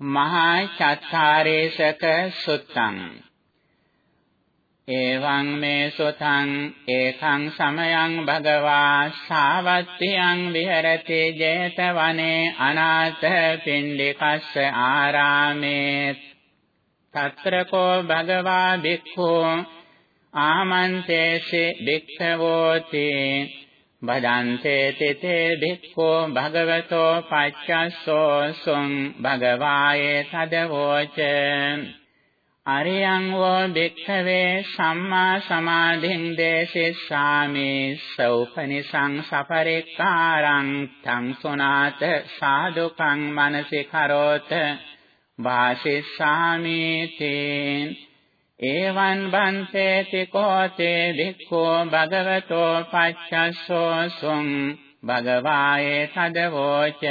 මහා චත්තාරේසක සුත්තං. එවං මේ සුතං ඒකං සමයං භගවා සාවත්තියං විහෙරති 제තවනේ අනාථ පින්ඩිකස්ස ආරාමේ తත්‍රකෝ භගවා භික්ඛෝ ආමන්තේසි භික්ඛවෝති. බදන්තේ තිතේ භික්ඛෝ භගවතෝ පච්චස්සෝ සුං භගවායේ තදවෝච। අරියං වෝ භික්ඛවේ සම්මා සමාධින් දේශිස්සාමි සෞපනිසං සපරික්කාරං තං සුනාත සාදුකං මනසි කරෝත වාසිස්සාමි තේ එවං බන්තේති කෝතේ වික්ඛෝ භගවතෝ පච්චස්සෝ සුං භගවායේ තදවෝච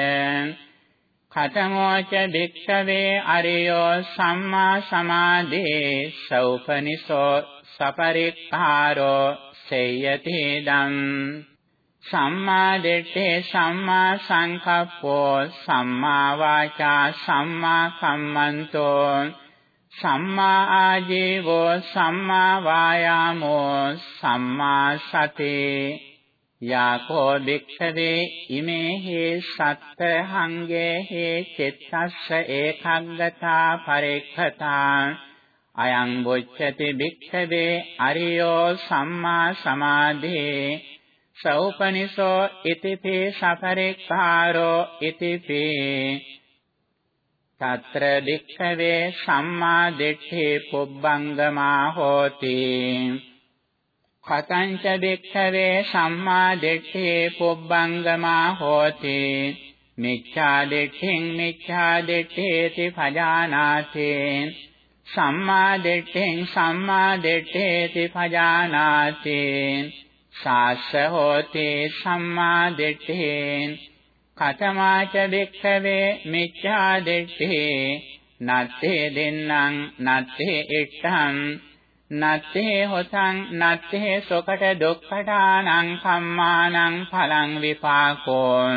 කතමෝච භික්ඛවේ අරියෝ සම්මා සමාධේ සෞපනිසෝ සපරික්ඛාරෝ සේයති දම් සම්මා දිට්ඨි සම්මා සංකප්පෝ සම්මා වාචා සම්මා කම්මන්තෝ සම්මා ආජීවෝ සම්මා වායාමෝ සම්මා සතේ. යාකෝ භික්ඛවේ ඉමේහි සත්තහංගේහි චිත්තස්ස ඒකග්ගතා පරික්ඛතා. අයං බොච්චති භික්ඛවේ අරියෝ සම්මා සමාධේ. සෞපනිසෝ ඉතිපි සපරික්ඛාරෝ ඉතිපි తත්‍ර භික්ඛවේ සම්මා දිට්ඨි පුබ්බංගමා හෝති කතංච භික්ඛවේ සම්මා දිට්ඨි පුබ්බංගමා හෝති මිච්ඡා දිට්ඨින් මිච්ඡා දිට්ඨේති පජානාති සම්මා දිට්ඨින් සම්මා දිට්ඨේති පජානාති සාස්ස හෝති සම්මා දිට්ඨින් කතමාච භික්ඛවේ මිච්ඡා දිට්ඨි. නත්තේ දෙන්නං නත්තේ ඉත්තං නත්තේ හොතං නත්තේ සොකට දුක්ඛටානං කම්මානං පලං විපාකෝ.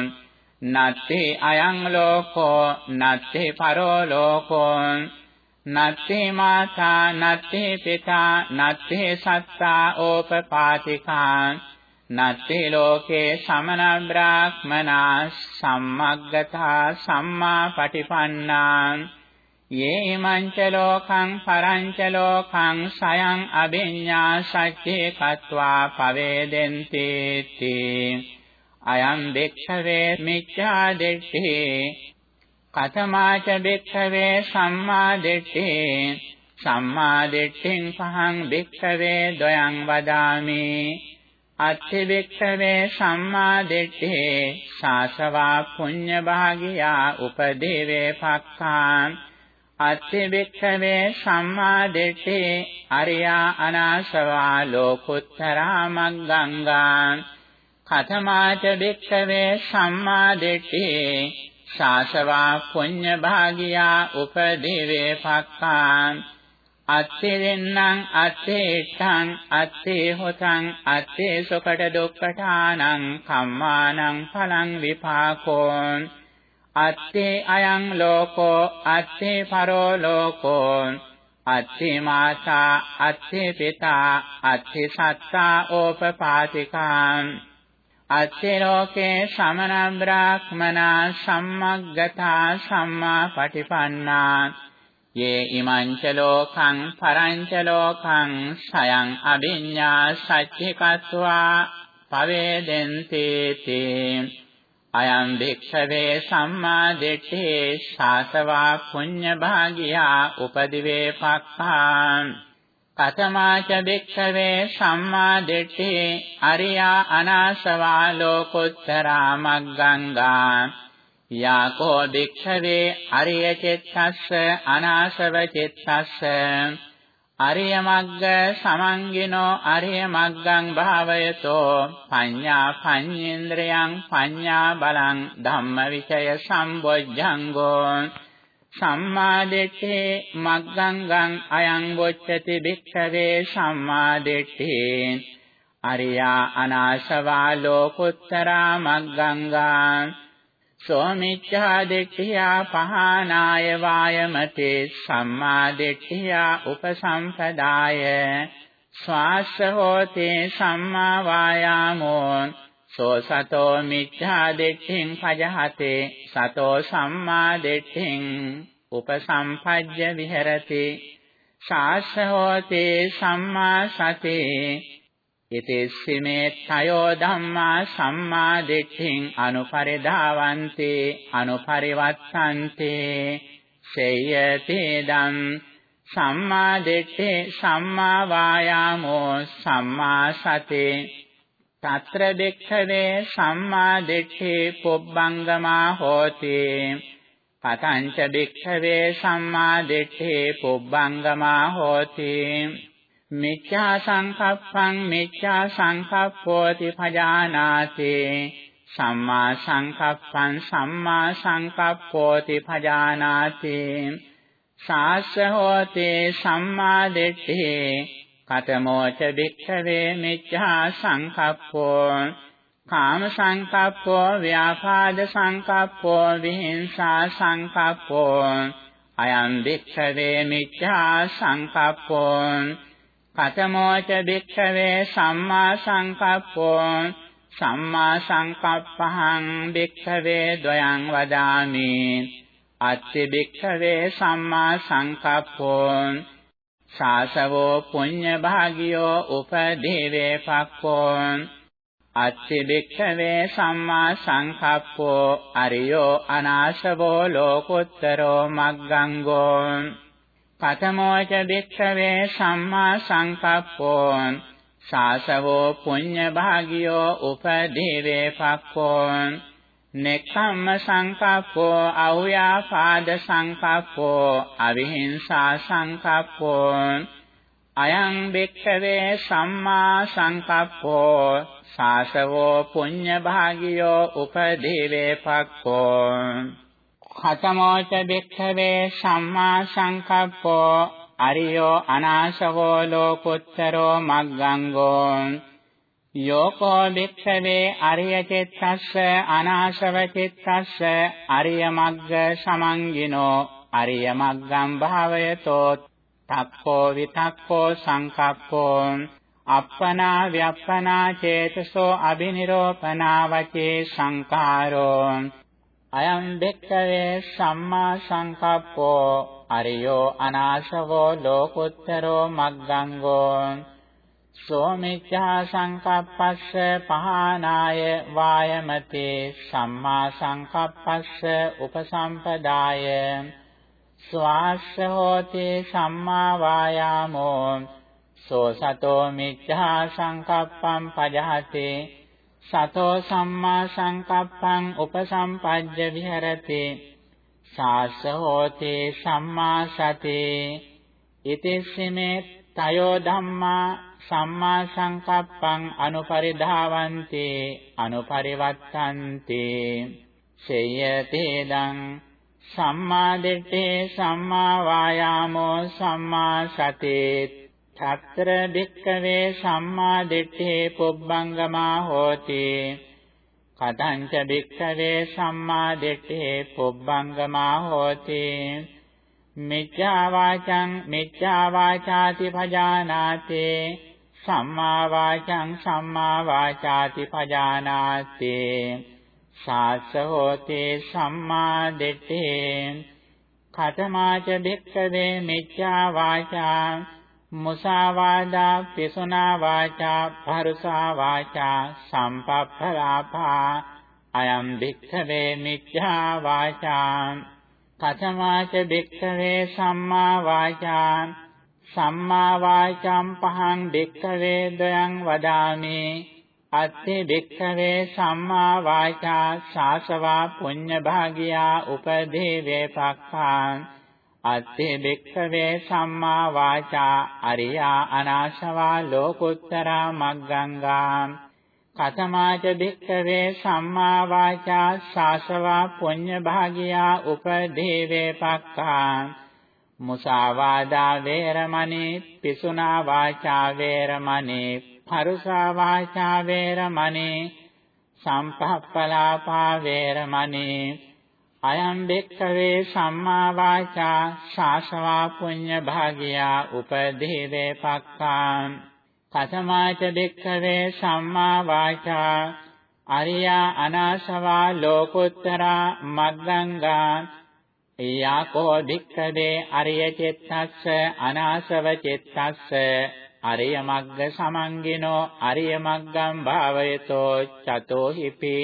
නත්තේ අයං ලෝකෝ නත්තේ පරෝ ලෝකෝ. නත්තේ මාතා නත්තේ පිතා නත්තේ සත්තා ඕපපාතිකා. නත්ති ලෝකේ සමන බ්‍රාහ්මනා සම්මග්ගතා සම්මා පටිපන්නා යේ මංච ලෝකං පරංච ලෝකං සයං අභිඤ්ඤා සච්චේ කତ୍වා පවේදෙන්ති තී අයං දෙක්ඛවේ මිච්ඡා දෙට්ඨි කතමාච දෙක්ඛවේ සම්මා දෙට්ඨි සම්මා දෙට්ඨින් පහං දෙක්ඛවේ දයං වදාමි අත්ථිවික්ඛවේ සම්මා දිට්ඨේ සාසවා පුඤ්ඤ භාගියා උපදේවේ පක්ඛාන් අත්ථිවික්ඛවේ සම්මා දිට්ඨේ අරියා අනාසවා ලෝකුත්තරා මග්ගංගාන් කතමාච වික්ඛවේ සම්මා දිට්ඨේ සාසවා පුඤ්ඤ භාගියා උපදේවේ පක්ඛාන් අත්තේ දෙන්නං අත්තේ ඉත්තං අත්තේ හොතං අත්තේ සොකට දුක්ඛටානං කම්මානං පලං විපාකෝ අත්තේ අයං ලෝකෝ අත්තේ පරෝ ලෝකෝ අත්තේ මාතා අත්තේ පිතා අත්තේ සත්තා ඕපපාතිකා අත්තේ ලෝකේ සමන බ්‍රාහ්මනා සම්මග්ගතා සම්මා පටිපන්නා. යේ ඉමංච ලෝකං පරංච ලෝකං සයං අභිඤ්ඤා සච්චිකत्वा පවේදෙන්ති තේ. අයං භික්ඛවේ සම්මා දිට්ඨේ ශාසවා පුඤ්ඤ භාගියා උපදිවේ පක්ඛාන් කතමාච භික්ඛවේ සම්මා දිට්ඨේ අරියා අනාසවා ලෝකුත්තරා මග්ගංගා. යාකෝ භික්ඛවේ අරිය චිත්තස්ස අනාසව චිත්තස්ස අරිය මග්ග සමංගිනෝ අරිය මග්ගං භාවයතෝ පඤ්ඤා පඤ්ඤේන්ද්‍රයන් පඤ්ඤා බලං ධම්මවිචය සම්බොජ්ජංගෝ සම්මාදිට්ඨේ මග්ගංගං අයං වොච්චති භික්ඛවේ සම්මාදිට්ඨේ අරියා අනාසවා ලෝකුත්තරා මග්ගංගා සෝමිච්ඡා දිට්ඨියා පහනාය වායමතේ සම්මා දිට්ඨියා උපසම්පදාය ස්වාස්ස හෝතේ සම්මා වායාමෝ සෝ සතෝ මිච්ඡා දිට්ඨින් පජහතේ සතෝ සම්මා දිට්ඨින් උපසම්පජ්ජ විහෙරති ශාස්ස හෝතේ සම්මා සතේ ඉතිස්සිමේ තයෝ ධම්මා සම්මා දිට්ඨින් අනුපරිධාවන්තේ අනුපරිවත්තන්තේ සේයතේ දම් සම්මා දිට්ඨේ සම්මා වායාමෝ සම්මා සතේ తත්‍ර දෙක්ඛවේ සම්මා දිට්ඨේ පොබ්බංගමා හෝති පතංච දෙක්ඛවේ සම්මා දිට්ඨේ පොබ්බංගමා හෝති මිච්ඡා සංකප්පං මිච්ඡා සංකප්පෝති පජානාති සම්මා සංකප්පං සම්මා සංකප්පෝති පජානාති සාස්ස හෝති සම්මා දිට්ඨි කතමෝච භික්ඛවේ මිච්ඡා සංකප්පෝ කාම සංකප්පෝ ව්‍යාපාද සංකප්පෝ විහිංසා සංකප්පෝ අයං භික්ඛවේ මිච්ඡා සංකප්පෝ කතමෝච භික්ඛවේ සම්මා සංකප්පෝ සම්මා සංකප්පහං භික්ඛවේ ද්වයං වදාමි. අත්ති භික්ඛවේ සම්මා සංකප්පෝ සාසවෝ පුඤ්ඤ භාගියෝ උපදීවේ පක්ඛෝ අත්ති භික්ඛවේ සම්මා සංකප්පෝ අරියෝ අනාශවෝ ලෝකුත්තරෝ මග්ගංගෝ පතමෝච භික්ඛවේ සම්මා සංකප්පෝ සාසවෝ පුඤ්ඤ භාගියෝ උපදීවේ පක්ඛෝ නෙක්ඛම්ම සංකප්පෝ අව්‍යාපාද සංකප්පෝ අවිහිංසා සංකප්පෝ අයං භික්ඛවේ සම්මා සංකප්පෝ සාසවෝ පුඤ්ඤ භාගියෝ උපදීවේ පක්ඛෝ කතමෝච භික්ඛවේ සම්මා සංකප්පෝ අරියෝ අනාශවෝ ලෝකුත්තරෝ මග්ගංගෝ යෝකෝ භික්ඛවේ අරිය චිත්තස්ස අනාශව චිත්තස්ස අරිය මග්ග සමංගිනෝ අරිය මග්ගම් භාවයතෝ තක්ඛෝ විතක්ඛෝ සංකප්පෝ අප්පනා ව්‍යප්පනා චේතසෝ අබිනිරෝපනා වචේ සංකාරෝ අයං බෙක්කවේ සම්මා සංකප්පෝ අරියෝ අනාශවෝ ලෝකුත්තරෝ මග්ගංගෝ සෝමිච්ඡා සංකප්පස්ස පහනාය වායමතේ සම්මා සංකප්පස්ස උපසම්පදාය ස්වාස්ස හෝති සම්මා වායාමෝ සෝ සතෝ මිච්ඡා සංකප්පං පජහතේ සතෝ සම්මා සංකප්පං උපසම්පජ්ජ විහෙරති। සාස්ස හෝති සම්මා සතේ। ඉතිස්සමේ තයෝ ධම්මා සම්මා සංකප්පං අනුපරිධාවන්ති අනුපරිවත්තන්ති සේයතේදං සම්මා දිට්ඨේ සම්මා වායාමෝ සම්මා සතේ తත්‍ර භික්ඛවේ සම්මා දිට්ඨේ පුබ්බංගමා හෝති. කතංච භික්ඛවේ සම්මා දිට්ඨේ පුබ්බංගමා හෝති. මිච්ඡා වාචං මිච්ඡා වාචාති භජානාති. සම්මා වාචං සම්මා වාචාති භජානාති. සාස්ස හෝති සම්මා දිට්ඨේ. කතමාච භික්ඛවේ මිච්ඡා වාචා මුසාවාදා පිසුනා වාචා පරුසා වාචා සම්පප්පලාපා අයම් භික්ඛවේ මිච්ඡා වාචා කතමාච භික්ඛවේ සම්මා වාචා සම්මා වාචාම් පහං භික්ඛවේ දයං වදාමි අත්ථි භික්ඛවේ සම්මා වාචා සාසවා පුඤ්ඤ භාගියා උපදී වේපක්ඛාන් අත්තේ බික්ඛවේ සම්මා වාචා අරියා අනාශවා ලෝකුත්තරා මග්ගංගා කතමාච බික්ඛවේ සම්මා වාචා ශාසවා පුඤ්ඤ භාගියා උපදේවේ පක්ඛා මුසාවාදා වේරමණී පිසුනා වාචා වේරමණී පරුසා වාචා වේරමණී සම්පප්පලාපා වේරමණී අයං බෙක්කවේ සම්මා වාචා ශාසවා පුඤ්ඤ භාගියා උපදී වේපක්ඛාන් කතමාච බෙක්කවේ සම්මා වාචා අරියා අනාසවා ලෝකුත්තරා මග්ගංගා යාකෝ භික්ඛවේ අරිය චිත්තස්ස අනාසව චිත්තස්ස අරිය මග්ග සමංගිනෝ අරිය මග්ගම් භාවයතෝ චතෝ හිපි.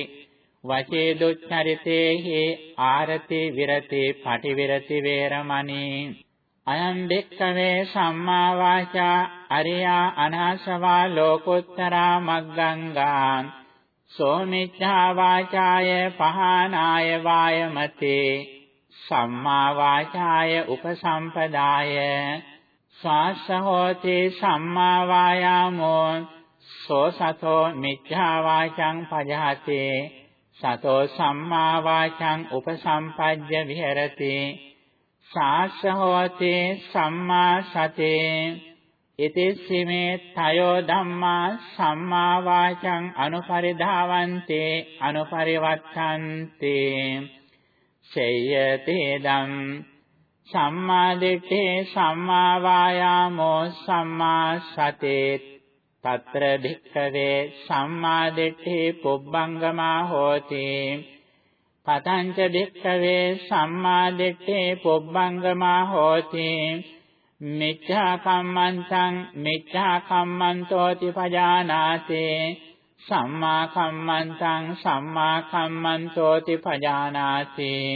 වචේ දුච්චරිතේහි ආරති විරති පටිවිරති වේරමණී අයං භික්ඛවේ සම්මා වාචා අරියා අනාසවා ලෝකුත්තරා මග්ගංගාන් සෝමිච්ඡා වාචාය පහනාය වායමතේ සම්මා වාචාය උපසම්පදාය ස්වාස්ස හෝති සම්මා වායාමෝ සෝ සතෝ මිච්ඡා වාචං පජහති සතෝ සම්මා වාචං උපසම්පජ්ජ විහෙරති। සාස්ස හෝති සම්මා සතේ। ඉතිස්සීමේ තයෝ ධම්මා සම්මා වාචං අනුපරිධාවන්තේ අනුපරිවත්තන්තේ සේයතේ ධම් සම්මා දිට්ඨේ සම්මා වායාමෝ සම්මා සතේ తත්‍ර භික්ඛවේ සම්මා දිට්ඨේ පුබ්බංගමා හෝති පතංච භික්ඛවේ සම්මා දිට්ඨේ පුබ්බංගමා හෝති මිච්ඡා කම්මන්තං මිච්ඡා කම්මන්තෝති පජානාතේ සම්මා කම්මන්තං සම්මා කම්මන්තෝති පජානාතේ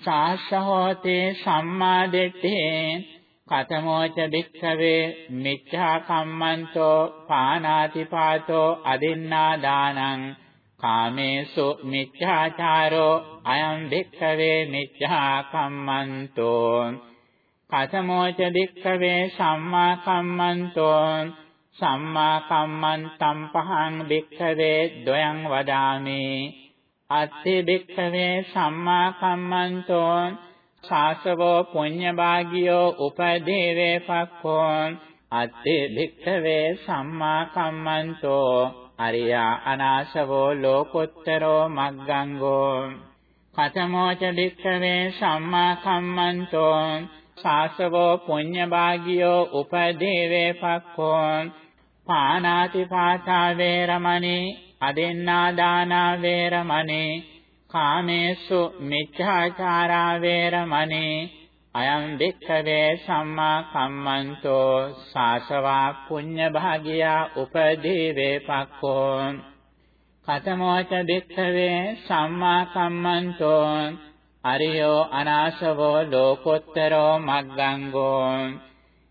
සාස්සහෝතේ සම්මා දිට්ඨේ කතමෝච භික්ඛවේ මිච්ඡා කම්මන්තෝ පානාතිපාතෝ අදින්නා දානං කාමේසු මිච්ඡාචාරෝ අයං භික්ඛවේ මිච්ඡා කම්මන්තෝ කතමෝච භික්ඛවේ සම්මා කම්මන්තෝ සම්මා කම්මන්තම් පහං භික්ඛවේ ද්වයං වදාමි අත්ථි භික්ඛවේ සම්මා කම්මන්තෝ සාසවෝ පුඤ්ඤ භාගියෝ උපදේවේ පක්ඛෝ අත්ථි භික්ඛවේ සම්මා කම්මන්තෝ අරියා අනාශවෝ ලෝකොත්තරෝ මග්ගංගෝ. කතමෝච භික්ඛවේ සම්මා කම්මන්තෝ සාසවෝ පුඤ්ඤ භාගියෝ උපදේවේ පක්ඛෝ. පානාති පාතා වේරමණී අදෙන්නා දානා වේරමණී කාමේසු මිච්ඡාචාරා වේරමණී අයං වික්ඛවේ සම්මා කම්මන්තෝ සාසවා පුඤ්ඤ භාගියා උපදීවේ පක්ඛෝ කතමෝච වික්ඛවේ සම්මා කම්මන්තෝ අරියෝ අනාසවෝ ලෝකොත්තරෝ මග්ගංගෝ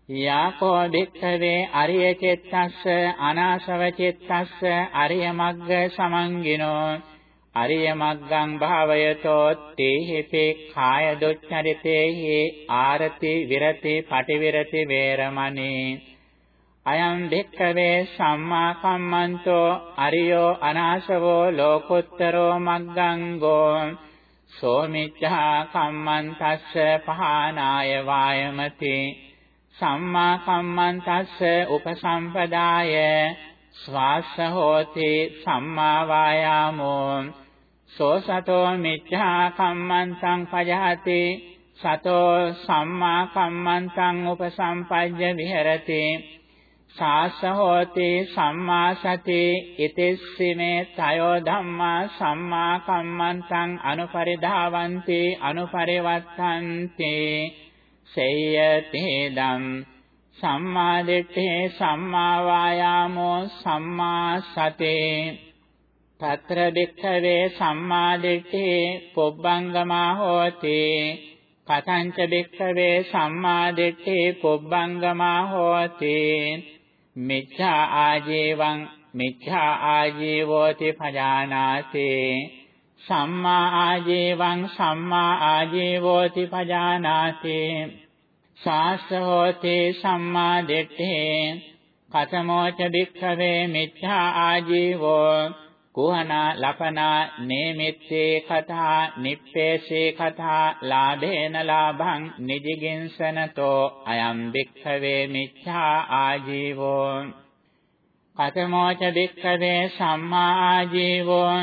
යාකෝ භික්ඛවේ අරිය චිත්තස්ස අනාසව චිත්තස්ස අරිය මග්ග සමංගිනෝ අරිය මග්ගං භාවයතෝ තේහිපේ කාය දුච්චරිතේහි ආරති විරති පටිවිරති වේරමණී අයං භික්ඛවේ සම්මා කම්මන්තෝ අරියෝ අනාසවෝ ලෝකුත්තරෝ මග්ගංගෝ සෝමිච්ඡා කම්මන්තස්ස පහනාය වායමති සම්මා කම්මන්තස්ස උපසම්පදාය ස්වාස්ස හෝති සම්මා වායාමෝ සෝ සතෝ මිච්ඡා කම්මන්තං පජහති සතෝ සම්මා කම්මන්තං උපසම්පජ්ජ විහෙරති සාස්ස හෝති සම්මා සති ඉතිස්සීමේ තයෝ ධම්මා සම්මා කම්මන්තං අනුපරිධාවಂತಿ අනුපරිවත්තಂತಿ සේයතේදම් සම්මා දිට්ඨේ සම්මා වායාමෝ සම්මා සතේ. తත්‍ර භික්ඛවේ සම්මා දිට්ඨේ පොබ්බංගමා හෝති। කතංච භික්ඛවේ සම්මා දිට්ඨේ පොබ්බංගමා හෝති। මිච්ඡා ආජීවං මිච්ඡා ආජීවෝති පජානාති। සම්මා ආජීවං සම්මා ආජීවෝති පජානාති। ශාස්ත්‍රෝති සම්මා දිට්ඨේ। කතමෝච භික්ඛවේ මිච්ඡා ආජීවෝ। කුහනා ලපනා නේමිත්තේ කතා නිප්පේසේ කතා ලාභේන ලාභං නිජිගින්සනතෝ අයම් භික්ඛවේ මිච්ඡා ආජීවෝ. කතමෝච භික්ඛවේ සම්මා ආජීවෝ.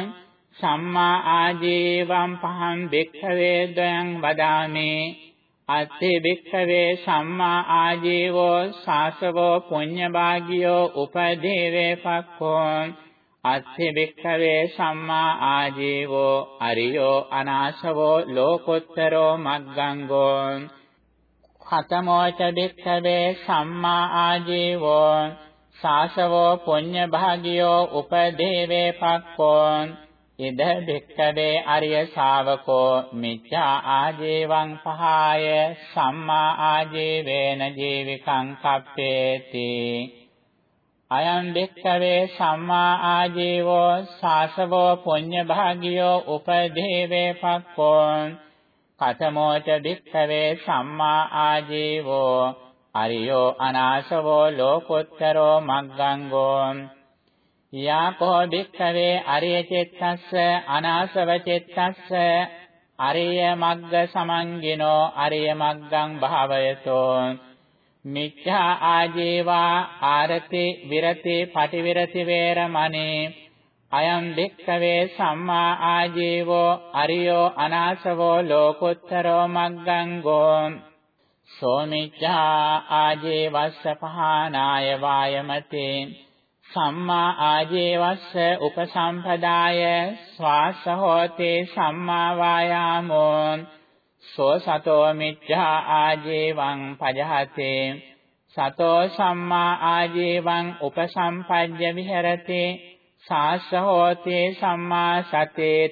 සම්මා ආජීවම් පහං භික්ඛවේ දයං වදාමි. අත්ථි භික්ඛවේ සම්මා ආජීවෝ සාසවෝ පුඤ්ඤභාගියෝ උපදීවේ පක්ඛෝ. අත්ථි භික්ඛවේ සම්මා ආජීවෝ අරියෝ අනාශවෝ ලෝකොත්තරෝ මග්ගංගෝ කතමෝච භික්ඛවේ සම්මා ආජීවෝ සාසවෝ පුඤ්ඤභාගියෝ උපදීවේ පක්ඛෝ ඉද භික්ඛවේ අරිය ශාවකෝ මිච්ඡා ආජීවං පහාය සම්මා ආජීවේන ජීවිකං කප්පේති අයං භික්ඛවේ සම්මා ආජීවෝ සාසවෝ පුඤ්ඤ භාගියෝ උපදීවේ පක්ඛෝ කතමෝච භික්ඛවේ සම්මා ආජීවෝ අරියෝ අනාශවෝ ලෝකොත්තරෝ මග්ගංගෝ යාකෝ භික්ඛවේ අරිය චෙත්තස්ස අනාසව චෙත්තස්ස අරිය මග්ග සමංගිනෝ අරිය මග්ගං භාවයතෝ මිච්ඡා ආජීවා ආරති විරති පටිවිරති වේරමණී අයං භික්ඛවේ සම්මා ආජීවෝ අරියෝ අනාසවෝ ලෝකුත්තරෝ මග්ගං ගෝ සෝමිච්ඡා ආජීවස්ස පහනාය වායමතේ සම්මා ආජීවස්ස උපසම්පදාය ස්වාස හෝතේ සම්මා වායාමෝ සෝ සතෝ මිච්ඡා ආජීවං පජහතේ. සතෝ සම්මා ආජීවං උපසම්පජ්ජ විහෙරති. සාස හෝතේ සම්මා සතේ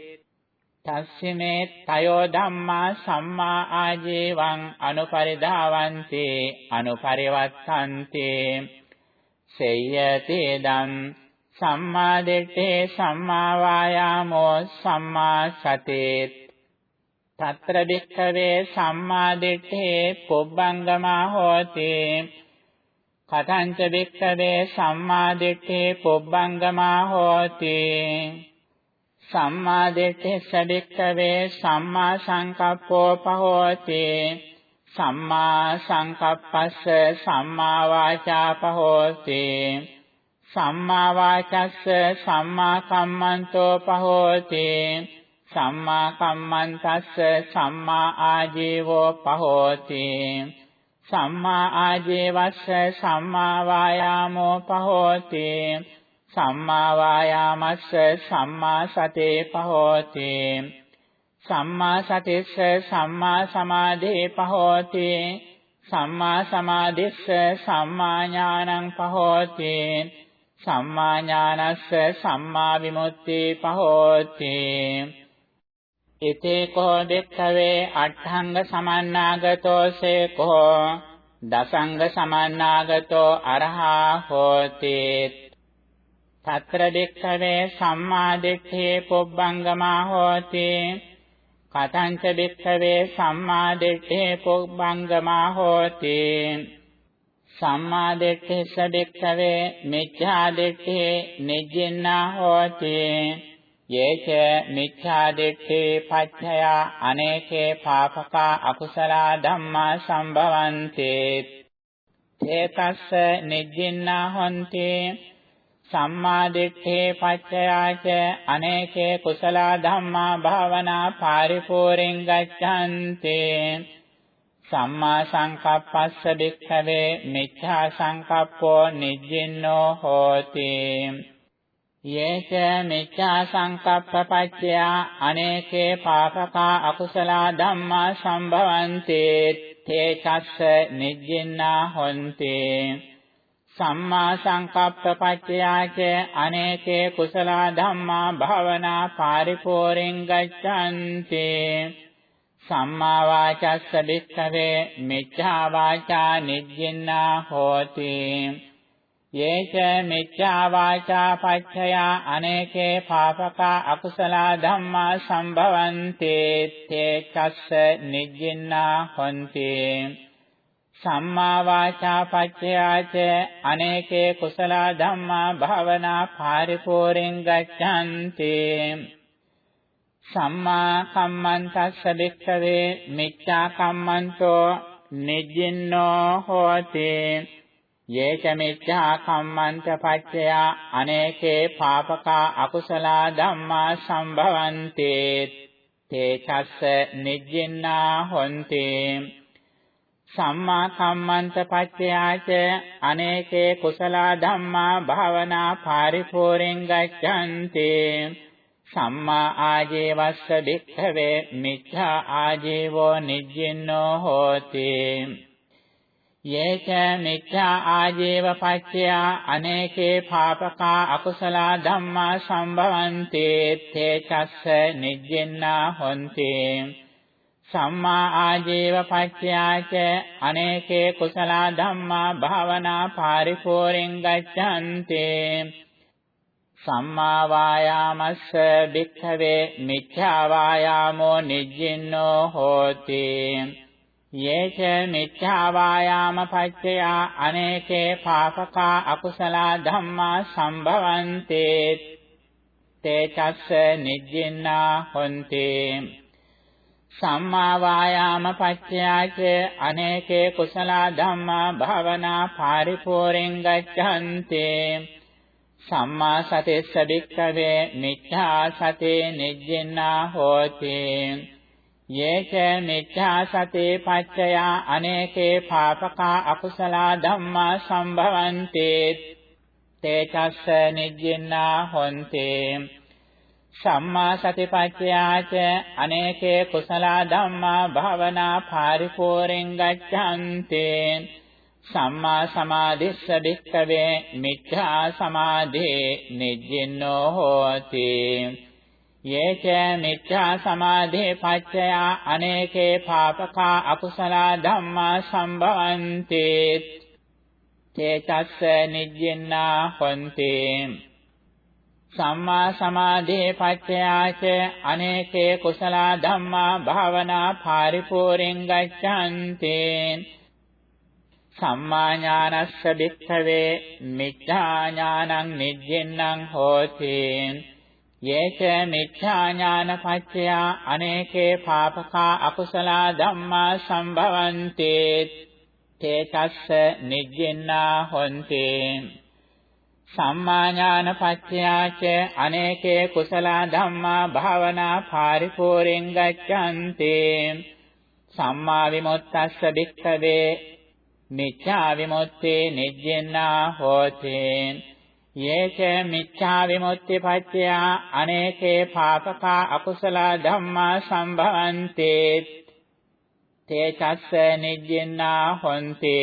තස්සිනේ තයෝ ධම්මා සම්මා ආජීවං අනුපරිධාවන්ති අනුපරිවත්තන්ති සේයති දම් සම්මා දිට්ඨේ සම්මා වායාමෝ සම්මා සතේ తත්‍ර වික්ඛවේ සම්මා දිට්ඨේ පොබ්බංගමා හෝති කතංච වික්ඛවේ සම්මා දිට්ඨේ පොබ්බංගමා හෝති සම්මා දිට්ඨිස්ස වික්ඛවේ සම්මා සංකප්පෝ පහෝති සම්මා සංකප්පස්ස සම්මා වාචා පහෝති සම්මා වාචස්ස සම්මා කම්මන්තෝ පහෝති සම්මා කම්මන්තස්ස සම්මා ආජීවෝ පහෝති. සම්මා ආජීවස්ස සම්මා වායාමෝ පහෝති. සම්මා වායාමස්ස සම්මා සතේ පහෝති. සම්මා සතිස්ස සම්මා සමාධේ පහෝති. සම්මා සමාධිස්ස සම්මා ඥානං පහෝති. සම්මා ඥානස්ස සම්මා විමුක්ති පහෝති. ඉතේ කෝ දෙක්ඛවේ අට්ඨංග සමන්නාගතෝ සේකෝ දසංග සමන්නාගතෝ අරහා හෝති తත්‍ර දෙක්ඛවේ සම්මා දිට්ඨේ පොබ්බංගමා හෝති කතංච භික්ඛවේ සම්මා දිට්ඨේ පුබ්බංගමා හෝති සම්මා දිට්ඨේස භික්ඛවේ මිච්ඡා දිට්ඨේ නිජ්ජින්නා හෝති යේච මිච්ඡා දිට්ඨේ පච්ඡය අනේකේ පාපකා අකුසල ධම්මා සම්භවಂತಿ. තේතස්ස නිජ්ජින්නා හොಂತಿ. සම්මා දිට්ඨේ පච්චයාච අනේකේ කුසල ධම්මා භාවනා පාරිපූර්ණං ගච්ඡanti. සම්මා සංකප්පස්ස භික්ඛවේ මිච්ඡා සංකප්පෝ නිජ්ජින්නෝ හෝති. යේච මිච්ඡා සංකප්ප පච්චයා අනේකේ පාපකා අකුසල ධම්මා සම්භවಂತಿ තේ චස්ස නිජ්ජින්නා හොಂತಿ සම්මා සංකප්ප පච්චයාච අනේකේ කුසල ධම්මා භවනා පාරිපෝරෙන් ගච්ඡanti සම්මා වාචස්ස භික්ඛවේ මිච්ඡා වාචා නිජ්ජින්නා හෝති යේච මිච්ඡා වාචා පච්චයා අනේකේ පාපකා අකුසල ධම්මා සම්භවಂತಿ තේ චස්ස නිජ්ජින්නා හොಂತಿ සම්මා වාචා පච්චයාච අනේකේ කුසල ධම්මා භාවනා පාරිපෝරෙන් ගච්ඡanti. සම්මා කම්මන්තස්ස භික්ඛවේ මිච්ඡා කම්මන්තෝ නිජ්ජින්නෝ හෝති. යේච මිච්ඡා කම්මන්ත පච්චය අනේකේ පාපකා අකුසලා ධම්මා සම්භවන්ති තේ චස්ස නිජ්ජින්නා හොන්ති. සම්මා කම්මන්ත පච්චයාච අනේකේ කුසල ධම්මා භාවනා පරිපූර්ණං ගච්ඡන්ති සම්මා ආජීවස්ස භික්ඛවේ මිච්ඡා ආජීවෝ නිජ්ජින්නෝ හෝති. යේච මිච්ඡා ආජීව පච්චයා අනේකේ පාපකා අකුසල ධම්මා සම්භවන්ති තේ චස්ස නිජ්ජින්නා හොන්ති. සම්මා ආජීව පච්චයාච අනේකේ කුසල ධම්මා භාවනා පරිපූර්ණං ගච්ඡන්ති. සම්මා වායාමස්ස භික්ඛවේ මිච්ඡා වායාමෝ නිජ්ජින්නෝ හෝති. යේච මිච්ඡා වායාම පච්චයා අනේකේ පාපකා අකුසල ධම්මා සම්භවන්ති. තේ චස්ස නිජ්ජින්නා හොන්ති. සම්මා වායාම පච්චයාච අනේකේ කුසල ධම්මා භාවනා පරිපූර්ණං ගච්ඡන්ති. සම්මා සතිස්ස භික්ඛවේ මිච්ඡා සතේ නිජ්ජින්නා හෝති. යේච මිච්ඡා සතේ පච්චයා අනේකේ පාපකා අකුසල ධම්මා සම්භවන්ති තේ චස්ස නිජ්ජින්නා හොන්ති සම්මා සතිපට්ඨයාච අනේකේ කුසල ධම්මා භාවනා පරිපූර්ණං ගච්ඡන්ති සම්මා සමාධිස්ස භික්ඛවේ මිච්ඡා සමාධේ නිජ්ජින්නෝ හෝති. යේච මිච්ඡා සමාධේ පච්චයා අනේකේ පාපකා අකුසල ධම්මා සම්භවಂತಿ තේ චස්ස නිජ්ජින්නා හොන්ති. සම්මා සමාධේ පච්චයාච අනේකේ කුසල ධම්මා භාවනා පරිපූර්ණං ගච්ඡන්ති සම්මා ඥානස්ස භික්ඛවේ මිච්ඡා ඥානං නිජ්ජෙන්නං හෝති. යේච මිච්ඡා ඥාන පච්චයා අනේකේ පාපකා අකුසල ධම්මා සම්භවಂತಿ තේ තස්ස නිජ්ජෙන්නා හොන්ති. සම්මා ඥාන පත්‍යාච අනේකේ කුසල ධම්මා භාවනා පරිපූර්ණං ගච්ඡන්ති. සම්මා විමුක්තස්ස භික්ඛවේ මිච්ඡා විමුක්තේ නිජ්ජෙන්නා හෝති. යේච මිච්ඡා විමුක්ති පත්‍යා අනේකේ පාපකා අකුසල ධම්මා සම්භවಂತಿ තේ චස්ස නිජ්ජෙන්නා හොන්ති.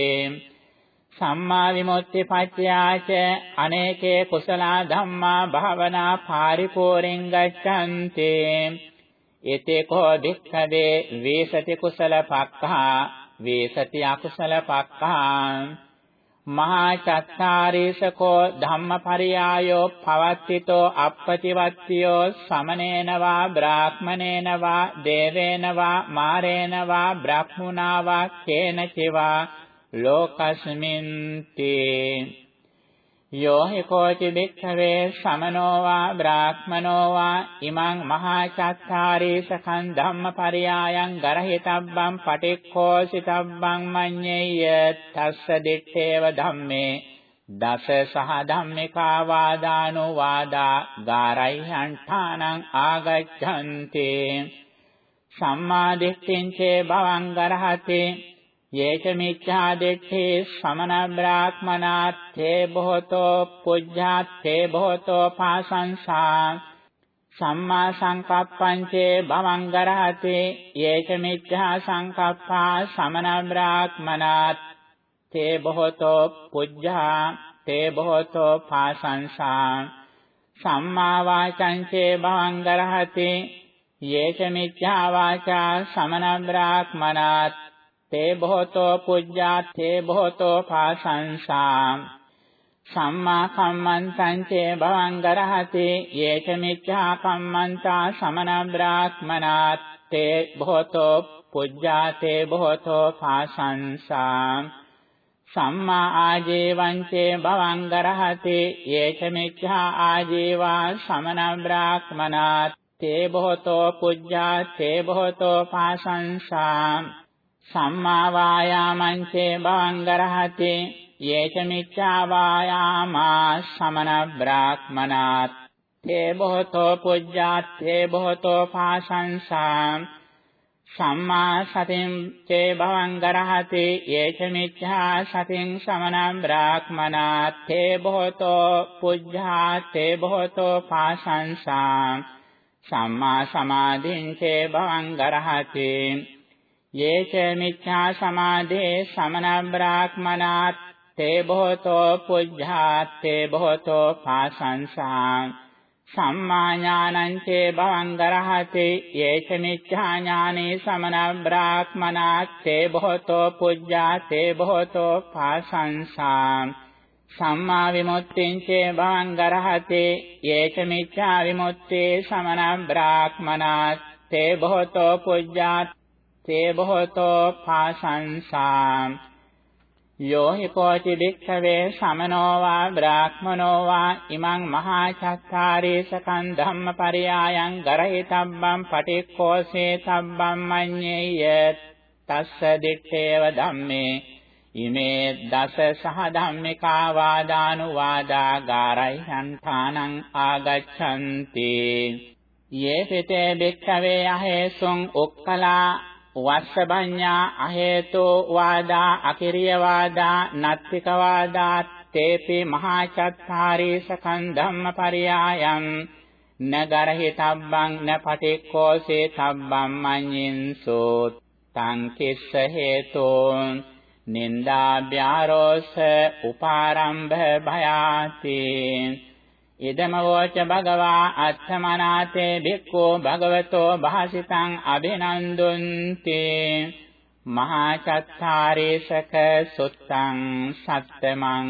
සම්මා විමුක්ති පත්‍යාච අනේකේ කුසල ධම්මා භාවනා පරිපූර්ණං ගච්ඡන්ති ඒතේ කෝ භික්ඛවේ වේසති කුසල පක්ඛා වේසති අකුසල පක්ඛා. මහා චත්තාරීසකෝ ධම්මපරියායෝ පවත්තිතෝ අප්පතිවත්තියෝ සමනේනවා බ්‍රාහ්මනේනවා දේවේනවා මාරේනවා බ්‍රහ්මුණාවා කේනචිවා ලෝකස්මින්ති. යෝ හි කෝචි භික්ඛවේ සමනෝ වා බ්‍රාහ්මනෝ වා ඉමං මහා චත්තාරී සකං ධම්මපරියායන් ගරහිතබ්බං පටික්ඛෝසිතබ්බං මඤ්ඤේය තස්ස දිත්තේව ධම්මේ දස සහ ධම්මිකා වාදානෝ වාදා ගාරයිහන්ඨානං ආගච්ඡන්ති සම්මා දිට්ඨිං චේ භවං ගරහතේ යේච මිච්ඡා දිට්ඨේ සමන බ්‍රාහ්මනාත්තේ බොහෝතෝ පුජ්ජාත්තේ බොහෝතෝ පාසංසා සම්මා සංකප්පංචේ භවං ගරහතේ යේච මිච්ඡා සංකප්පා සමන බ්‍රාහ්මනාත්තේ බොහෝතෝ පුජ්ජා තේ බොහෝතෝ පාසංසා සම්මා වාචංචේ භවං ගරහතේ යේච මිච්ඡා වාචා සමන බ්‍රාහ්මනාත් තේ බොහෝතෝ පුජ්ජා තේ බොහෝතෝ පාසංසා සම්මා කම්මන්තං චේ භවං ගරහති යේච මිච්ඡා කම්මන්තා සමන බ්‍රාහ්මනාත් තේ බොහෝතෝ පුජ්ජා තේ බොහෝතෝ පාසංසා සම්මා ආජීවං චේ භවං ගරහති යේච මිච්ඡා ආජීවා සමන බ්‍රාහ්මනාත් තේ බොහෝතෝ පුජ්ජා තේ බොහෝතෝ පාසංසා සම්මා වායාමං චේ භවං ගරහති යේච මිච්ඡා වායාමා සමන බ්‍රාහ්මනාත් තේ බොහෝතෝ පුජ්ජාත් තේ බොහෝතෝ පාසංසා සම්මා සතින් චේ භවං ගරහති යේච මිච්ඡා සතින් සමන බ්‍රාහ්මනාත් තේ බොහෝතෝ පුජ්ජාත් තේ බොහෝතෝ පාසංසා සම්මා සමාධින් චේ භවං ගරහති යේච මිච්ඡා සමාධේ සමන බ්‍රාහ්මනාත් තේ බොහෝතෝ පුජ්ජාත් තේ බොහෝතෝ පාසංසා සම්මා ඥානං චේ භවං ගරහති යේච මිච්ඡා ඥානේ සමන බ්‍රාහ්මනා තේ බොහෝතෝ පුජ්ජා තේ බොහෝතෝ පාසංසා සම්මා විමුක්තිං චේ භවං ගරහති යේච මිච්ඡා විමුක්තේ සමන බ්‍රාහ්මනා තේ බොහෝතෝ පුජ්ජා තේ බොහෝතෝ පාසංසා යෝ හි කෝචි භික්ඛවේ සමනෝ වා බ්‍රාහ්මනෝ වා ඉමං මහා චත්තාරේ සකං ධම්මපරයායන් ගරහිතබ්බං පටික්ඛෝසේ තබ්බං මඤ්ඤේය। තස්ස දිත්තේව ධම්මේ। ඉමේ දස සහ ධම්මිකා වාදානුවාදා ගාරයි හන්තානං ආගච්ඡanti යේ පිතේ භික්ඛවේ අහේසුං උක්කලා වස්සබඤ්ඤා අහේතෝ වාදා අකිරිය වාදා නත්තික වාදා තේපි මහා චත්තාරී සකන් ධම්මපරියායන් නගරහි තබ්බං න පටික්ඛෝසේ තබ්බං මඤ්ඤින්සු තං කිස්ස හේතෝ නින්දාභ්‍යාරෝස උපාරම්භ භයාති ඉදමවෝච භගවා අත්තමනාතේ භික්ඛෝ භගවතෝ භාසිතං අභිනන්දුන්ති මහා චත්තාරේසක සුත්තං සත්තමං